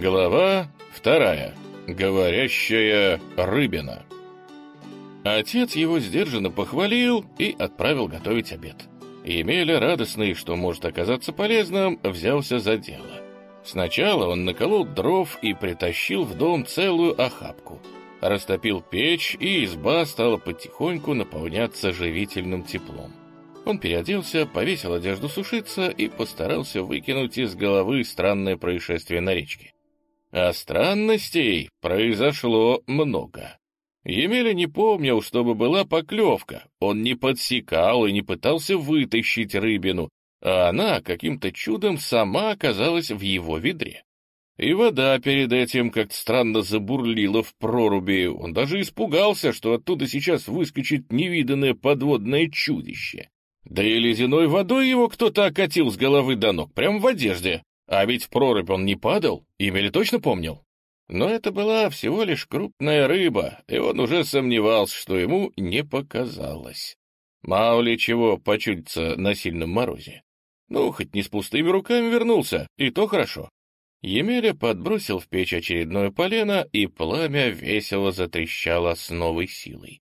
Глава вторая. Говорящая рыбина. Отец его сдержанно похвалил и отправил готовить обед. Емеля, радостный, что может оказаться полезным, взялся за дело. Сначала он наколол дров и притащил в дом целую охапку. Растопил печь, и изба стала потихоньку наполняться живительным теплом. Он переоделся, повесил одежду сушиться и постарался выкинуть из головы странное происшествие на речке. А странностей произошло много. Емеля не помнил, чтобы была поклевка. Он не подсекал и не пытался вытащить рыбину, а она каким-то чудом сама оказалась в его ведре. И вода перед этим как-то странно забурлила в проруби. Он даже испугался, что оттуда сейчас выскочит невиданное подводное чудище. Да и ледяной водой его кто-то окатил с головы до ног, прямо в одежде. А ведь в прорубь он не падал, Эмили точно помнил. Но это была всего лишь крупная рыба, и он уже сомневался, что ему не показалось. Мало ли чего почудится на сильном морозе. Ну, хоть не с пустыми руками вернулся, и то хорошо. Емеля подбросил в печь очередное полено, и пламя весело затрещало с новой силой.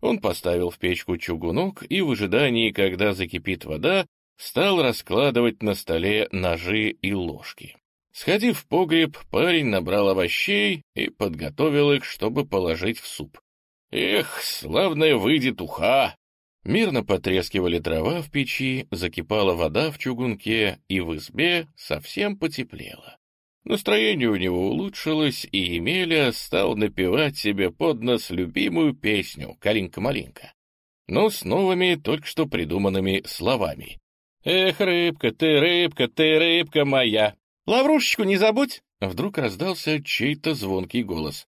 Он поставил в печку чугунок и в ожидании, когда закипит вода, стал раскладывать на столе ножи и ложки. Сходив в погреб, парень набрал овощей и подготовил их, чтобы положить в суп. Эх, славная выйдет уха! Мирно потрескивали дрова в печи, закипала вода в чугунке, и в избе совсем потеплело. Настроение у него улучшилось, и Емеля стал напевать себе под нос любимую песню «Калинка-малинка», но с новыми, только что придуманными словами. «Эх, рыбка ты, рыбка ты, рыбка моя! Лаврушечку не забудь!» Вдруг раздался чей-то звонкий голос.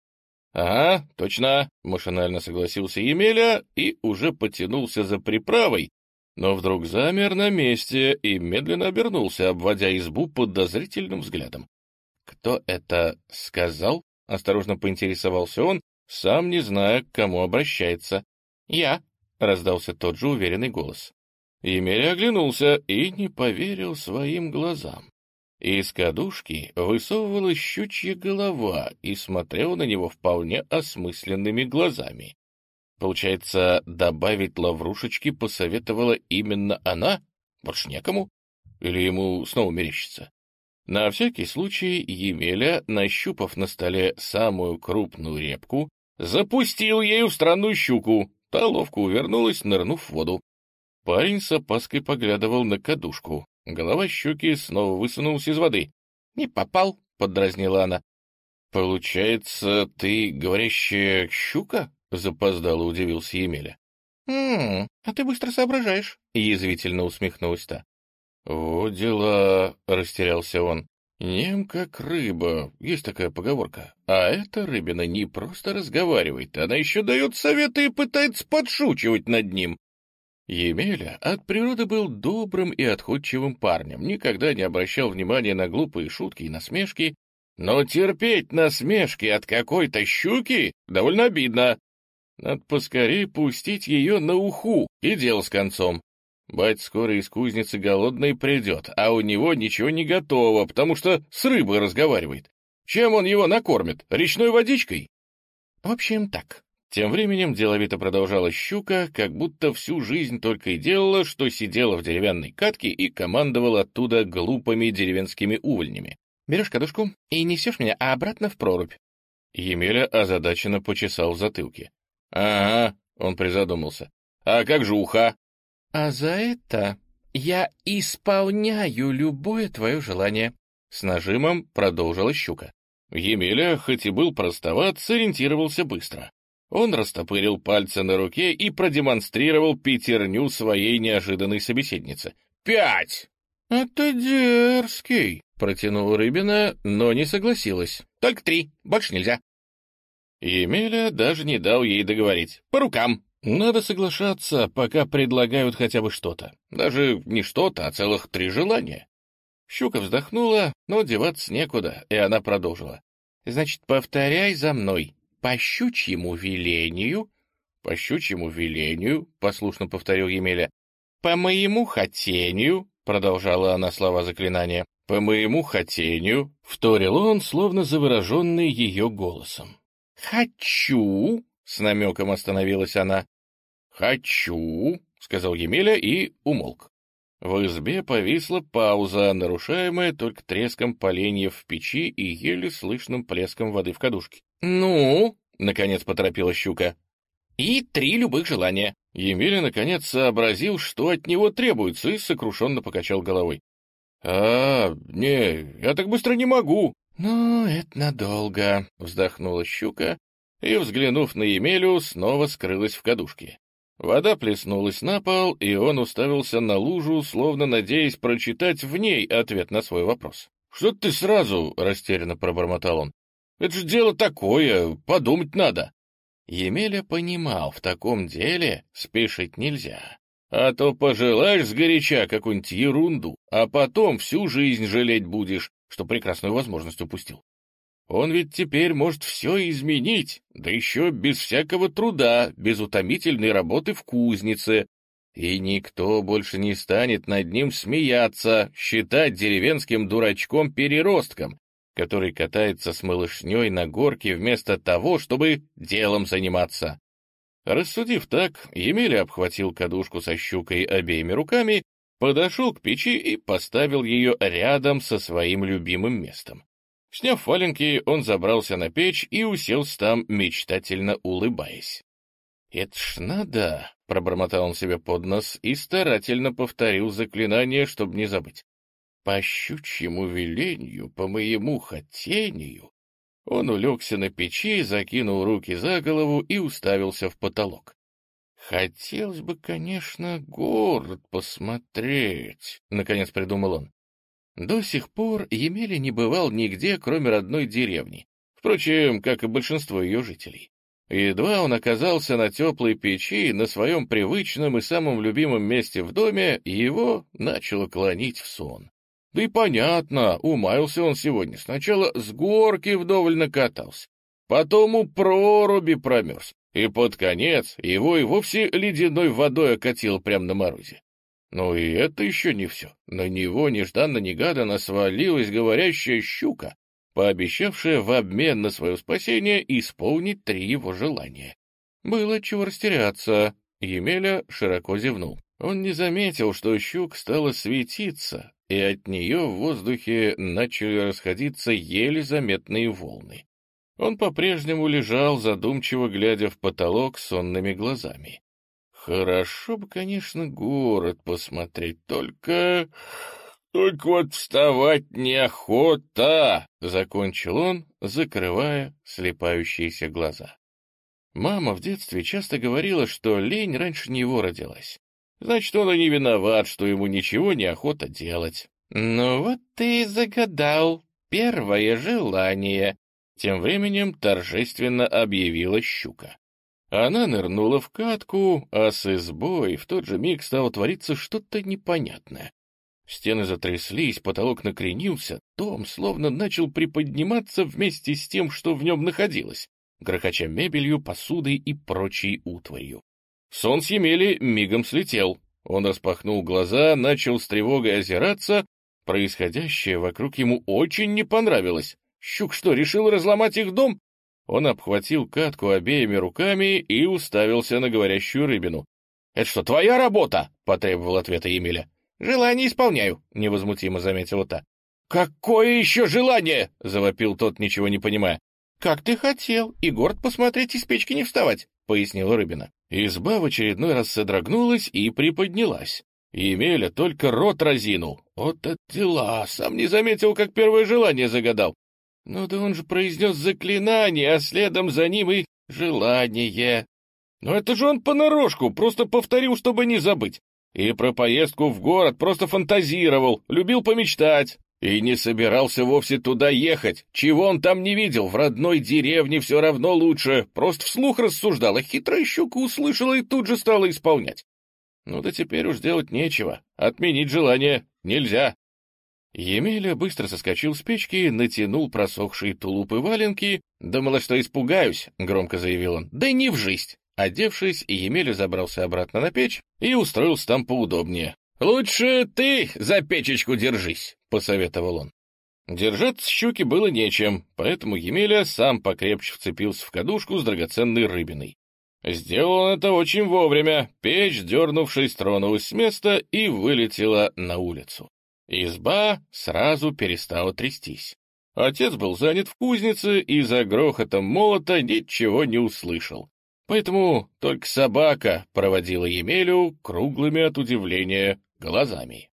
«Ага, точно!» — машинально согласился Емеля и уже потянулся за приправой, но вдруг замер на месте и медленно обернулся, обводя избу подозрительным взглядом. «Кто это сказал?» — осторожно поинтересовался он, сам не зная, к кому обращается. «Я», — раздался тот же уверенный голос. Емеля оглянулся и не поверил своим глазам. Из кадушки высовывалась щучья голова и смотрела на него вполне осмысленными глазами. Получается, добавить лаврушечки посоветовала именно она? Больше некому? Или ему снова мерещится? На всякий случай Емеля, нащупав на столе самую крупную репку, запустил ею в странную щуку. Та ловко увернулась, нырнув в воду. Парень с опаской поглядывал на кадушку. Голова щуки снова высунулась из воды. — Не попал, — подразнила она. — Получается, ты говорящая щука? — запоздало удивился Емеля. — а ты быстро соображаешь, — язвительно усмехнулась та. — О, дела, — растерялся он. — Нем как рыба, есть такая поговорка. А эта рыбина не просто разговаривает, она еще дает советы и пытается подшучивать над ним. Емеля от природы был добрым и отходчивым парнем, никогда не обращал внимания на глупые шутки и насмешки, но терпеть насмешки от какой-то щуки довольно обидно. Надо поскорее пустить ее на уху, и дело с концом. Бать скоро из кузницы голодный придет, а у него ничего не готово, потому что с рыбой разговаривает. Чем он его накормит? Речной водичкой? В общем, так. Тем временем деловито продолжала щука, как будто всю жизнь только и делала, что сидела в деревянной катке и командовала оттуда глупыми деревенскими увольнями. «Берешь кадушку и несешь меня обратно в прорубь». Емеля озадаченно почесал в затылке. «Ага», — он призадумался. «А как же уха?» «А за это я исполняю любое твое желание», — с нажимом продолжила щука. Емеля, хоть и был простоват, сориентировался быстро. Он растопырил пальцы на руке и продемонстрировал пятерню своей неожиданной собеседнице. «Пять!» «Это дерзкий!» — протянула Рыбина, но не согласилась. «Только три, больше нельзя». Емеля даже не дал ей договорить. «По рукам!» Надо соглашаться, пока предлагают хотя бы что-то. Даже не что-то, а целых три желания. Щука вздохнула, но деваться некуда, и она продолжила. «Значит, повторяй за мной по щучьему велению, по щучьему велению, послушно повторил Емеля, по моему хотению, продолжала она слова заклинания, по моему хотению», — вторил он, словно завороженный ее голосом. «Хочу», — с намеком остановилась она. «Хочу», — сказал Емеля и умолк. В избе повисла пауза, нарушаемая только треском поленьев в печи и еле слышным плеском воды в кадушке. «Ну?» — наконец поторопила щука. «И три любых желания». Емеля наконец сообразил, что от него требуется, и сокрушенно покачал головой. «А, не, я так быстро не могу». «Ну, это надолго», — вздохнула щука и, взглянув на Емелю, снова скрылась в кадушке. Вода плеснулась на пол, и он уставился на лужу, словно надеясь прочитать в ней ответ на свой вопрос. «Что ты сразу?» — растерянно пробормотал он. «Это же дело такое, подумать надо». Емеля понимал, в таком деле спешить нельзя. А то пожелаешь сгоряча какую-нибудь ерунду, а потом всю жизнь жалеть будешь, что прекрасную возможность упустил. Он ведь теперь может все изменить, да еще без всякого труда, без утомительной работы в кузнице. И никто больше не станет над ним смеяться, считать деревенским дурачком-переростком, который катается с малышней на горке вместо того, чтобы делом заниматься. Рассудив так, Емеля обхватил кадушку со щукой обеими руками, подошел к печи и поставил ее рядом со своим любимым местом. Сняв валенки, он забрался на печь и уселся там, мечтательно улыбаясь. «Это ж надо!» — пробормотал он себе под нос и старательно повторил заклинание, чтобы не забыть. «По щучьему велению, по моему хотению...» Он улегся на печи, закинул руки за голову и уставился в потолок. «Хотелось бы, конечно, город посмотреть», — наконец придумал он. До сих пор Емеля не бывал нигде, кроме родной деревни, впрочем, как и большинство ее жителей. Едва он оказался на теплой печи, на своем привычном и самом любимом месте в доме, его начало клонить в сон. Да и понятно, умаялся он сегодня. Сначала с горки вдоволь накатался, потом у проруби промерз, и под конец его и вовсе ледяной водой окатило прямо на морозе. Но и это еще не все. На него нежданно-негаданно свалилась говорящая щука, пообещавшая в обмен на свое спасение исполнить три его желания. Было чего растеряться. Емеля широко зевнул. Он не заметил, что щук стала светиться, и от нее в воздухе начали расходиться еле заметные волны. Он по-прежнему лежал, задумчиво глядя в потолок сонными глазами. Хорошо бы, конечно, город посмотреть, только... Только вот вставать неохота, — закончил он, закрывая слепающиеся глаза. Мама в детстве часто говорила, что лень раньше него родилась. Значит, он и не виноват, что ему ничего не охота делать. «Ну вот ты и загадал первое желание», — тем временем торжественно объявила щука. Она нырнула в катку, а с избой в тот же миг стало твориться что-то непонятное. Стены затряслись, потолок накренился, дом словно начал приподниматься вместе с тем, что в нем находилось, грохоча мебелью, посудой и прочей утварью. Сон с Емели мигом слетел. Он распахнул глаза, начал с тревогой озираться. Происходящее вокруг ему очень не понравилось. Щук что, решил разломать их дом? Он обхватил катку обеими руками и уставился на говорящую рыбину. «Это что, твоя работа?» — потребовал ответа Емеля. «Желание исполняю», — невозмутимо заметила та. «Какое еще желание?» — завопил тот, ничего не понимая. «Как ты хотел, и город посмотреть из печки не вставать», — пояснила Рыбина. Изба в очередной раз содрогнулась и приподнялась. Емеля только рот разинул. Вот это дела, сам не заметил, как первое желание загадал. Ну да он же произнес заклинание, а следом за ним и желание. Но это же он понарошку, просто повторил, чтобы не забыть. И про поездку в город просто фантазировал, любил помечтать. И не собирался вовсе туда ехать. Чего он там не видел, в родной деревне все равно лучше. Просто вслух рассуждал, а хитрая щука услышала и тут же стала исполнять. Ну да теперь уж делать нечего. Отменить желание нельзя. Емеля быстро соскочил с печки, натянул просохшие тулупы валенки. «Думала, что испугаюсь», — громко заявил он. «Да не в жизнь!» Одевшись, Емеля забрался обратно на печь и устроился там поудобнее. «Лучше ты за печечку держись», — посоветовал он. Держаться щуки было нечем, поэтому Емеля сам покрепче вцепился в кадушку с драгоценной рыбиной. Сделал он это очень вовремя, печь, дернувшись, тронулась с места и вылетела на улицу. Изба сразу перестала трястись. Отец был занят в кузнице и за грохотом молота ничего не услышал. Поэтому только собака проводила Емелю круглыми от удивления глазами.